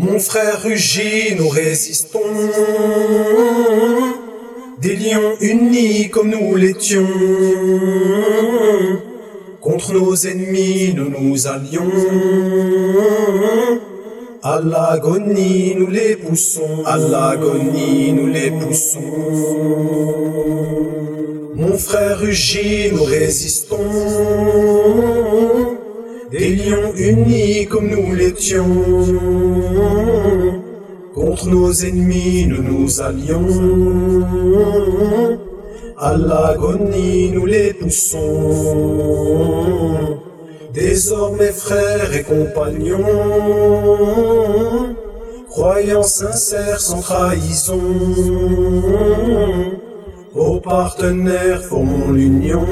Mon frère rugit, nous résistons. Des lions unis comme nous l'étions. Contre nos ennemis, nous nous allions. À l'agonie, nous les poussons. À l'agonie, nous les poussons. Mon frère rugit, nous résistons. Des lions unis comme nous l'étions. Contre nos ennemis, nous nous allions. À l'agonie, nous les poussons. Désormais, frères et compagnons, croyants sincères sans trahison, aux partenaires formons l'union.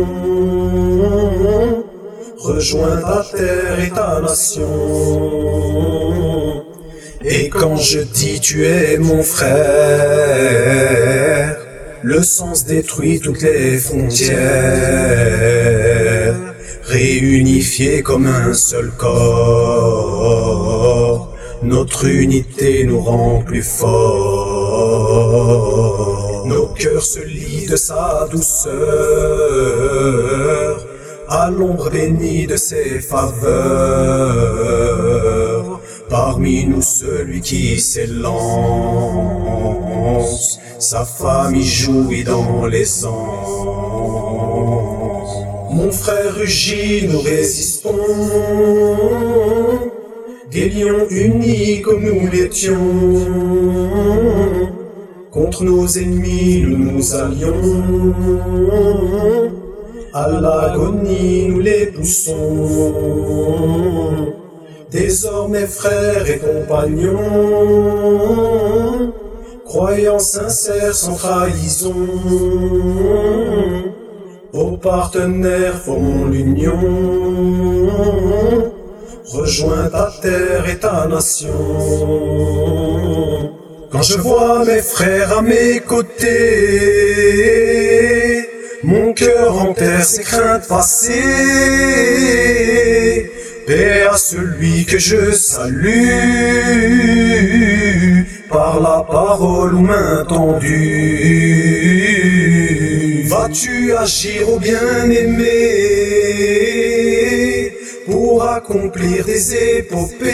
Rejoins ta terre et ta nation. Et quand je dis tu es mon frère, le sens détruit toutes les frontières, réunifiés comme un seul corps. Notre unité nous rend plus forts. Nos cœurs se lient de sa douceur à l'ombre bénie de ses faveurs. Parmi nous celui qui s'élance, sa famille jouit dans les. Mon frère rugit, nous résistons, des lions unis comme nous l'étions. Contre nos ennemis, nous nous allions. À l'agonie, nous les poussons. Désormais, frères et compagnons, croyants sincères sans trahison, aux partenaires formons l'union. Rejoins ta terre et ta nation. Quand je vois mes frères à mes côtés, mon cœur enterre ses craintes passées. Paix à celui que je salue par la parole ou main tendue. Vas-tu agir au bien-aimé pour accomplir des épopées?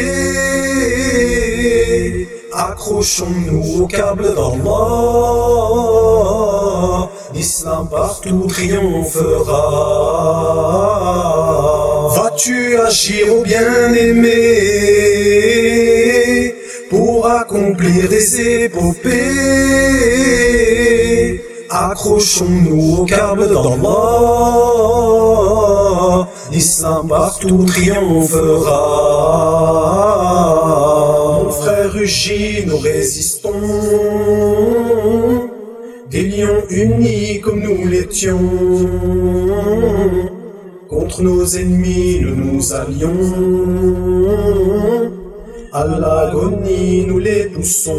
Accrochons-nous au câble d'Allah. L'islam partout triomphera. Vas-tu agir au bien-aimé pour accomplir des épopées? Accrochons-nous au câble d'Allah. L'islam partout triomphera. Mon frère rugit, nous résistons. Des lions unis comme nous l'étions. Contre nos ennemis, nous nous allions. À l'agonie, nous les poussons.